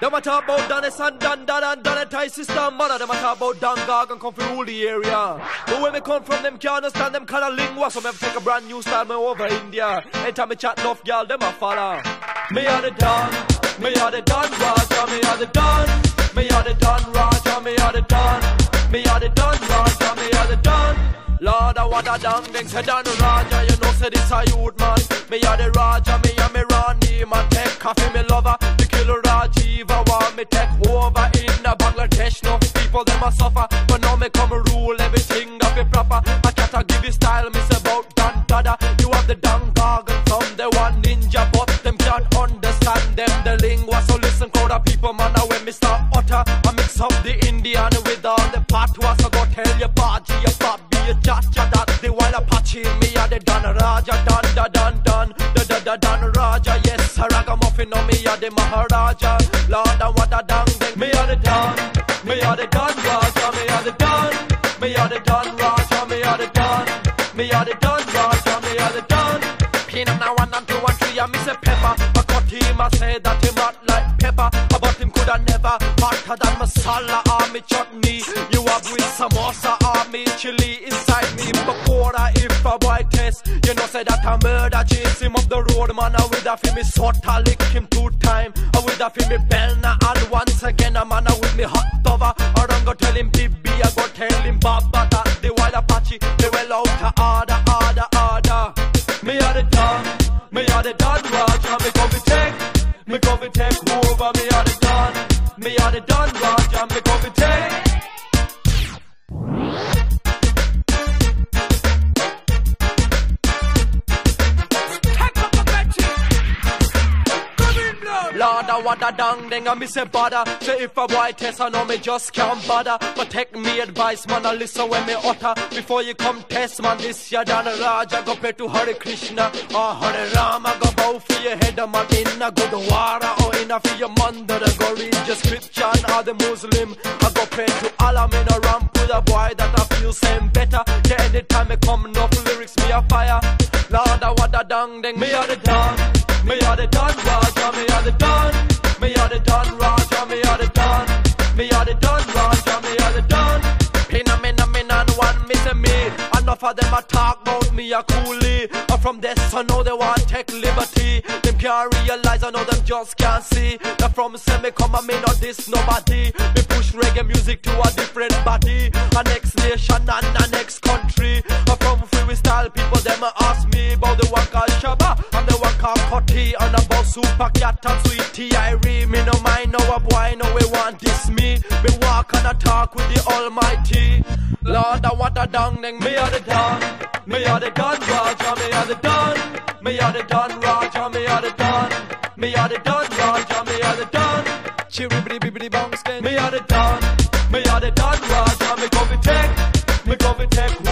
Them a talk about Dennis and Dan, Dan and Dan and Ty sister mother. Them a talk about Dan Gog and come from rule the area. But where me come from, them can't understand them kind of lingua. So me take a brand new style me over India. Anytime me chat enough, girl, them a follow. Me are the Don, me are the Don Raja, me are the Don. Me are the Don Raja, me are the Don. Me are the Don Raja, me are the Don. Lord, I want a dang ding, say Don Raja, you know, say this a youth man. Me are the Raja, me are me Rani, man, take coffee, me lover. The killer Rajiva want me take over in a Bangladesh. No people, them a suffer, but now me come rule everything up it proper. I can't give you style, say about Dan Dada. You have the Dan gargle from the one ninja, but them can't understand them the lingua. So listen, crowd of people, man, now when me start utter, I mix up the Indian with all the patois. So go tell your Baji, your Bobby, your Chacha, that the wild Apache, me are the Dan Raja, Dan da Dan Dan, da da da Dan Raja. Yes, ragamuffin on me are the Maharaja. Lord, and what a dang dang, me are the Dan, me are the Dan Raja, me are the Dan, me are the Dan Raja, me are the Dan, me are the Dan Raja, me are the Dan. Peanut now one and two and three, and me say pepper. But cut him, I say that him hot like pepper. But him coulda never hotter than masala or me chutney. You have with samosa or me chili inside me. Pakora if a boy test, you know say that a murder chase him up the road, man. I with a fi me sota lick him two time. I with a fi me belna and once again a man with me hot cover. I don't go tell him Bibi, I go tell him Baba that the wild Apache, they well out of order, order, order. Me are the Don, me are the Don Raja, me come take. Me are the Don, me are the Don Raja, me come to I a dang ding, I miss a bother. Say if a boy test, I know me just can't bother. But take me advice, man, I listen when me utter. Before you come test, man, this ya done Raja. Go pray to Hare Krishna or Hare Rama. Go bow for your head, man, in a good wara oh, or in a for your mother. Go read your scripture or the Muslim. I go pray to Allah, me no ramp with a boy that I feel same better. Yeah, anytime me come, enough lyrics, me a fire. Lord, I want a dang me are the Don. Me are the Don Raja, me are the Don. Me are the Don Raja, me are the Don. Me are the Don Raja, me are the Don. Pina mina mina and one say me. Enough of them a talk about me a coolie. And from this I know they want take liberty. Them can't realize I know them just can't see. That from me come and me not this nobody. Me push reggae music to a different body. A next nation and a next super cat and sweet sweetie Irene. Me no mind no a boy, no we want this me. Me walk and a talk with the Almighty. Lord, I want a dong, then me are the don. Me are the don, Roger, me are the don. Me are the don, Roger, me are the don. Me are the don, Roger, me are the don. Chiri bitty bitty bong skin. Me are the don. Me are the don, Roger, me go be tech. Me go be tech.